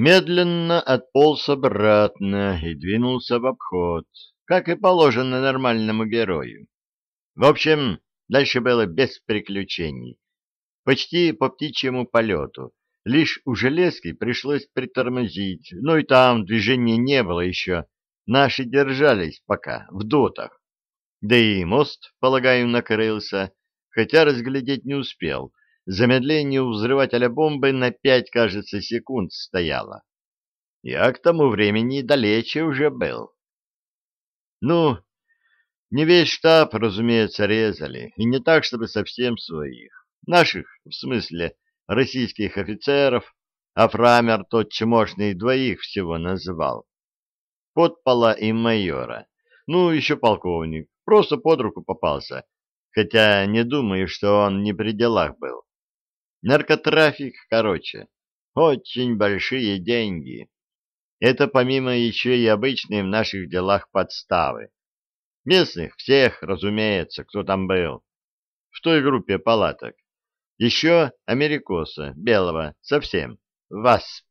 Медленно отполз обратно и двинулся в обход, как и положено нормальному герою. В общем, дальше было без приключений. Почти по птичьему полету. Лишь у железки пришлось притормозить, но и там движения не было еще. Наши держались пока, в дотах. Да и мост, полагаю, накрылся, хотя разглядеть не успел. Замедление у взрывателя бомбы на пять, кажется, секунд стояло. Я к тому времени далече уже был. Ну, не весь штаб, разумеется, резали, и не так, чтобы совсем своих. Наших, в смысле, российских офицеров, а Фрамер тот чмошный двоих всего называл. Подпола и майора. Ну, еще полковник. Просто под руку попался. Хотя не думаю, что он не при делах был. Наркотрафик, короче. Очень большие деньги. Это помимо еще и обычные в наших делах подставы. Местных всех, разумеется, кто там был. В той группе палаток. Еще америкоса, белого, совсем. ВАСП.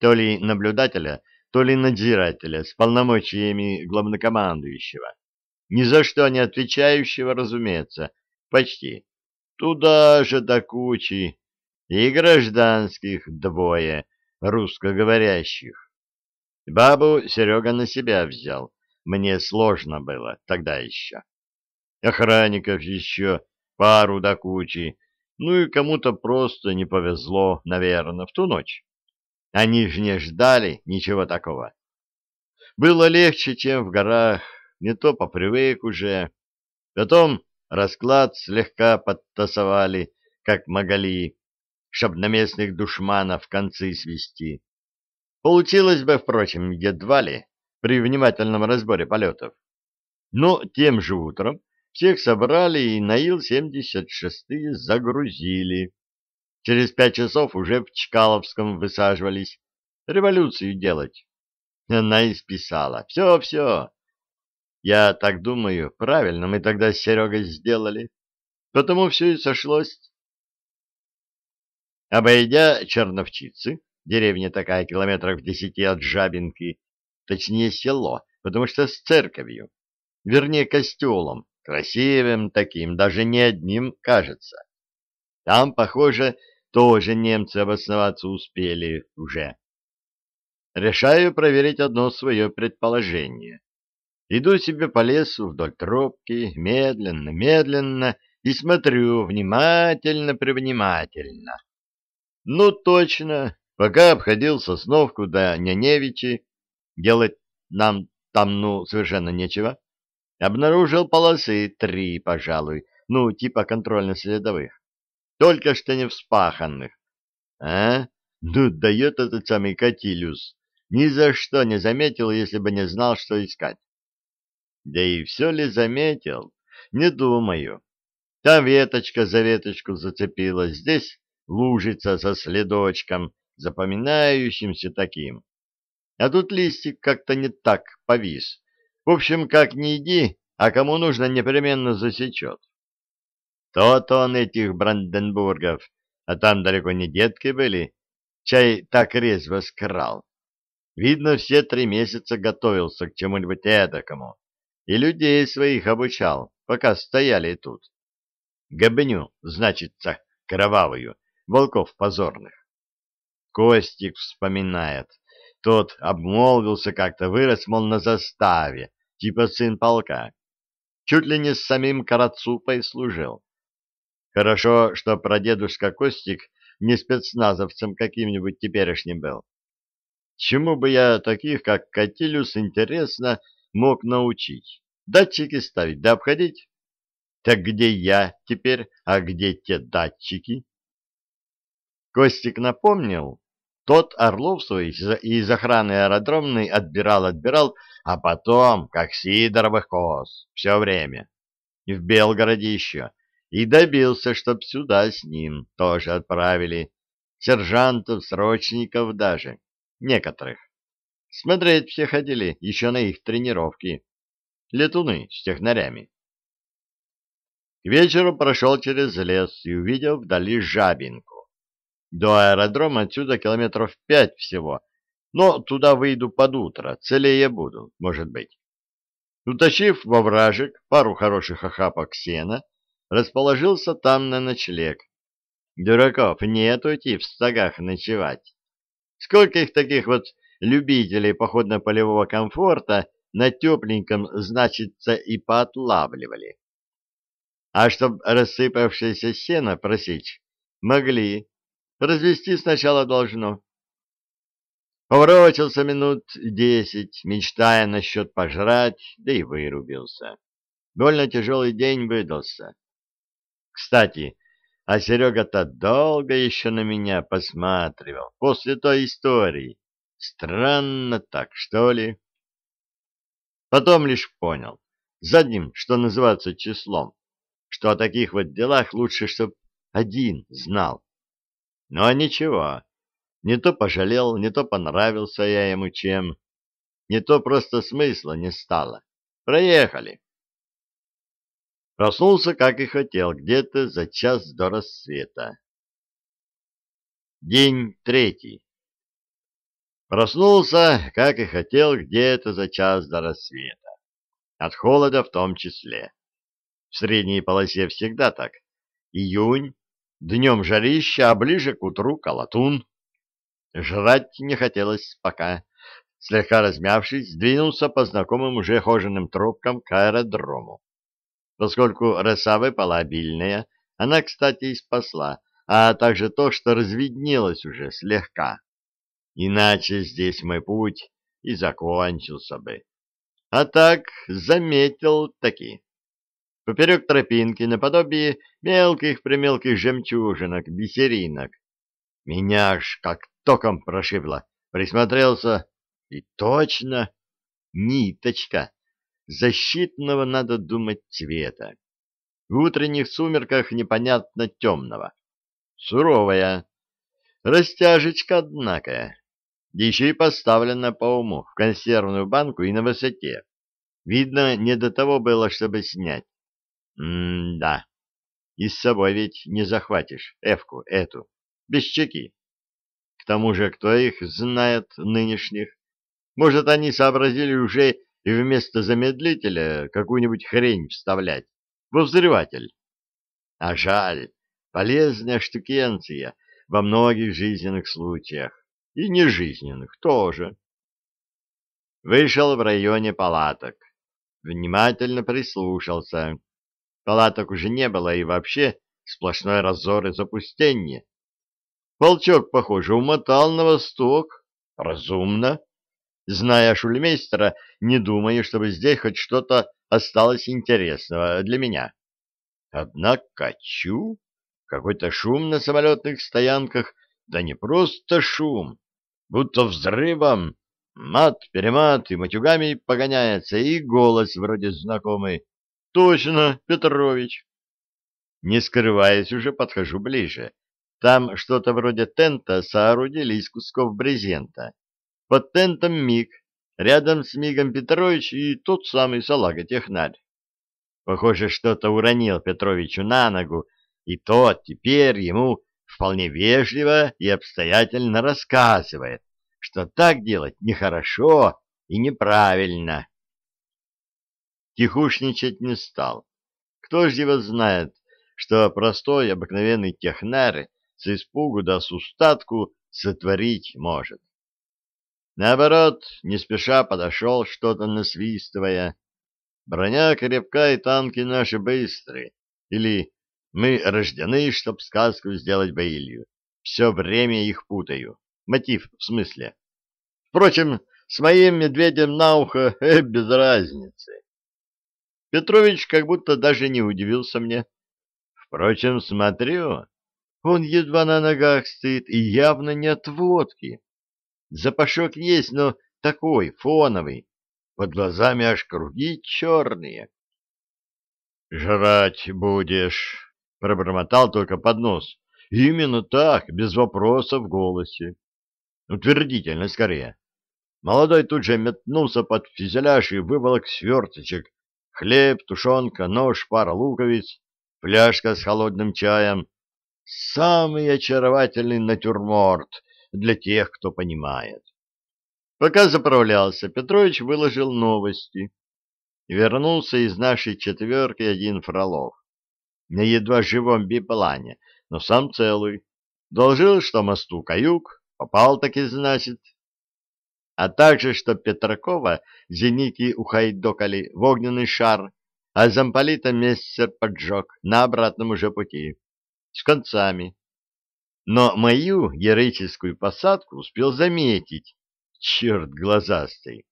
То ли наблюдателя, то ли надзирателя с полномочиями главнокомандующего. Ни за что не отвечающего, разумеется. Почти. Туда же до кучи и гражданских двое, русскоговорящих. Бабу Серега на себя взял. Мне сложно было тогда еще. Охранников еще пару до кучи. Ну и кому-то просто не повезло, наверное, в ту ночь. Они же не ждали ничего такого. Было легче, чем в горах, не то попривык уже. Потом Расклад слегка подтасовали, как могли, чтоб на местных душманов концы свести. Получилось бы, впрочем, едва ли при внимательном разборе полетов. Но тем же утром всех собрали и на Ил-76 загрузили. Через пять часов уже в Чкаловском высаживались. Революцию делать. Она исписала. Все-все. Я так думаю, правильно мы тогда с Серегой сделали. Потому все и сошлось. Обойдя Черновчицы, деревня такая километров в десяти от Жабинки, точнее село, потому что с церковью, вернее костелом, красивым таким, даже не одним, кажется. Там, похоже, тоже немцы обосноваться успели уже. Решаю проверить одно свое предположение. Иду себе по лесу вдоль тропки, медленно, медленно, и смотрю внимательно-привнимательно. Ну, точно, пока обходил Сосновку до Няневичи, делать нам там, ну, совершенно нечего, обнаружил полосы три, пожалуй, ну, типа контрольно-следовых, только что не вспаханных. А? Ну, дает этот самый Катилюс. Ни за что не заметил, если бы не знал, что искать. Да и все ли заметил? Не думаю. Там веточка за веточку зацепилась, здесь лужица со следочком, запоминающимся таким. А тут листик как-то не так повис. В общем, как ни иди, а кому нужно, непременно засечет. Тот он этих Бранденбургов, а там далеко не детки были, чай так резво скрал. Видно, все три месяца готовился к чему-нибудь эдакому и людей своих обучал, пока стояли тут. Гобню, значится, кровавую, волков позорных. Костик вспоминает. Тот обмолвился как-то, вырос, мол, на заставе, типа сын полка. Чуть ли не с самим Карацупой служил. Хорошо, что прадедушка Костик не спецназовцем каким-нибудь теперешним был. Чему бы я таких, как Катилюс, интересно, мог научить. Датчики ставить да обходить. Так где я теперь, а где те датчики? Костик напомнил, тот Орлов свой из охраны аэродромной отбирал-отбирал, а потом, как Сидоровых коз, все время. И в Белгороде еще. И добился, чтоб сюда с ним тоже отправили. Сержантов, срочников даже. Некоторых. Смотреть все ходили еще на их тренировки. Летуны с технарями. К вечеру прошел через лес и увидел вдали жабинку. До аэродрома отсюда километров пять всего, но туда выйду под утро, целее буду, может быть. Утащив во вражек пару хороших охапок сена, расположился там на ночлег. Дураков нету идти в стогах ночевать. Сколько их таких вот любителей походно-полевого комфорта на тепленьком, значится, и поотлавливали. А чтоб рассыпавшееся сено просечь, могли. Развести сначала должно. Поворочился минут десять, мечтая насчет пожрать, да и вырубился. Больно тяжелый день выдался. Кстати, а Серега-то долго еще на меня посматривал после той истории. Странно так, что ли? Потом лишь понял, задним, что называется, числом, что о таких вот делах лучше, чтоб один знал. Но ничего, не то пожалел, не то понравился я ему чем, не то просто смысла не стало. Проехали. Проснулся, как и хотел, где-то за час до рассвета. День третий. Проснулся, как и хотел, где-то за час до рассвета. От холода в том числе. В средней полосе всегда так. Июнь, днем жарища, а ближе к утру колотун. Жрать не хотелось пока. Слегка размявшись, двинулся по знакомым уже хоженым тропкам к аэродрому. Поскольку роса выпала обильная, она, кстати, и спасла, а также то, что разведнелось уже слегка. Иначе здесь мой путь и закончился бы. А так заметил таки. Поперек тропинки, наподобие мелких-примелких жемчужинок, бисеринок. Меня аж как током прошибло. Присмотрелся, и точно ниточка защитного, надо думать, цвета. В утренних сумерках непонятно темного. Суровая. Растяжечка, однако еще и поставлена по уму в консервную банку и на высоте. Видно, не до того было, чтобы снять. М-да. И с собой ведь не захватишь эвку эту, без чеки. К тому же, кто их знает, нынешних? Может, они сообразили уже и вместо замедлителя какую-нибудь хрень вставлять, во взрыватель. А жаль, полезная штукенция во многих жизненных случаях и нежизненных тоже. Вышел в районе палаток, внимательно прислушался. Палаток уже не было, и вообще сплошной разор и запустение. Волчок, похоже, умотал на восток. Разумно. Зная шульмейстера, не думаю, чтобы здесь хоть что-то осталось интересного для меня. Однако чу, какой-то шум на самолетных стоянках, да не просто шум, будто взрывом, мат-перемат и матюгами погоняется, и голос вроде знакомый. Точно, Петрович. Не скрываясь, уже подхожу ближе. Там что-то вроде тента соорудили из кусков брезента. Под тентом Миг, рядом с Мигом Петрович и тот самый салага-технарь. Похоже, что-то уронил Петровичу на ногу, и тот теперь ему вполне вежливо и обстоятельно рассказывает, что так делать нехорошо и неправильно. Тихушничать не стал. Кто же его знает, что простой обыкновенный технарь с испугу да с устатку сотворить может. Наоборот, не спеша подошел, что-то насвистывая. Броня крепка и танки наши быстрые. Или мы рождены, чтоб сказку сделать Баилью. Все время их путаю. Мотив в смысле. Впрочем, с моим медведем на ухо э, без разницы. Петрович как будто даже не удивился мне. Впрочем, смотрю, он едва на ногах стоит и явно не от водки. Запашок есть, но такой, фоновый. Под глазами аж круги черные. — Жрать будешь, — пробормотал только под нос. Именно так, без вопроса в голосе. Утвердительно скорее. Молодой тут же метнулся под фюзеляж и выволок сверточек. Хлеб, тушенка, нож, пара луковиц, фляжка с холодным чаем. самый очаровательный натюрморт для тех, кто понимает. Пока заправлялся, Петрович выложил новости. Вернулся из нашей четверки один Фролов. На едва живом биплане, но сам целый. Доложил, что мосту каюк, попал таки, значит. А также, что Петракова зеники ухайдокали в огненный шар, а замполита мессер поджег на обратном уже пути, с концами. Но мою героическую посадку успел заметить, черт глазастый.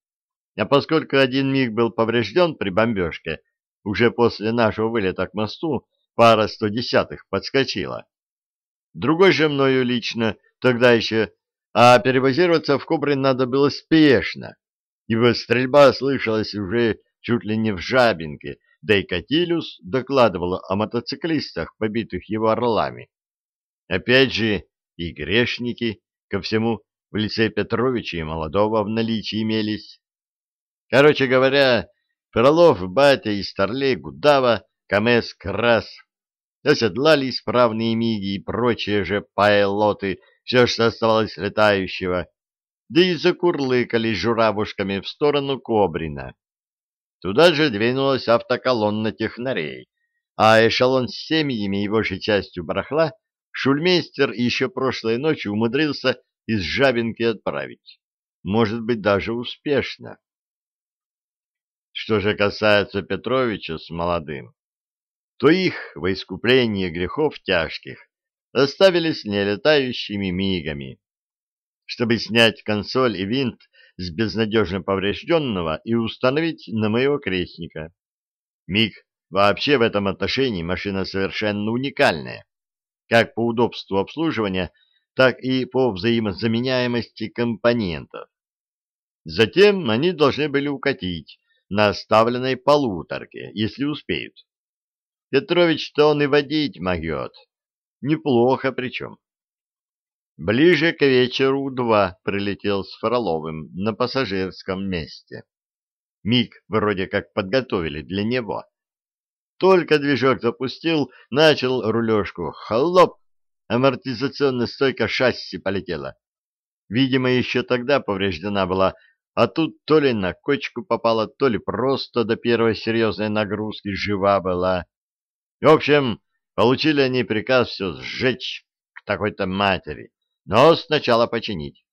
А поскольку один миг был поврежден при бомбежке, уже после нашего вылета к мосту пара сто десятых подскочила. Другой же мною лично тогда еще, а перебазироваться в Кобрин надо было спешно, ибо стрельба слышалась уже чуть ли не в Жабинке, да и Катилюс докладывал о мотоциклистах, побитых его орлами. Опять же, и грешники ко всему в лице Петровича и молодого в наличии имелись. Короче говоря, Фролов, Батя и Старлей, Гудава, Камес, Крас оседлали исправные миги и прочие же пайлоты, все, что оставалось летающего, да и закурлыкали журавушками в сторону Кобрина. Туда же двинулась автоколонна технарей, а эшелон с семьями и большей частью барахла шульмейстер еще прошлой ночью умудрился из Жабинки отправить. Может быть, даже успешно. Что же касается Петровича с молодым, то их во искупление грехов тяжких оставили с нелетающими мигами, чтобы снять консоль и винт с безнадежно поврежденного и установить на моего крестника. Миг вообще в этом отношении машина совершенно уникальная, как по удобству обслуживания, так и по взаимозаменяемости компонентов. Затем они должны были укатить на оставленной полуторке, если успеют. Петрович-то он и водить могет. Неплохо причем. Ближе к вечеру два прилетел с Фроловым на пассажирском месте. Миг вроде как подготовили для него. Только движок запустил, начал рулежку. Хлоп! Амортизационная стойка шасси полетела. Видимо, еще тогда повреждена была, а тут то ли на кочку попала, то ли просто до первой серьезной нагрузки жива была. В общем, получили они приказ все сжечь к такой-то матери но сначала починить.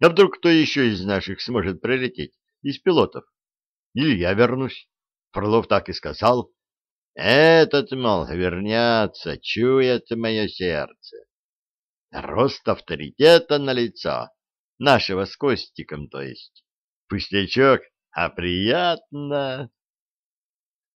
А вдруг кто еще из наших сможет прилететь? Из пилотов? Или я вернусь? Фролов так и сказал. Этот, мол, вернется, чует мое сердце. Рост авторитета на лицо. Нашего с Костиком, то есть. Пустячок, а приятно.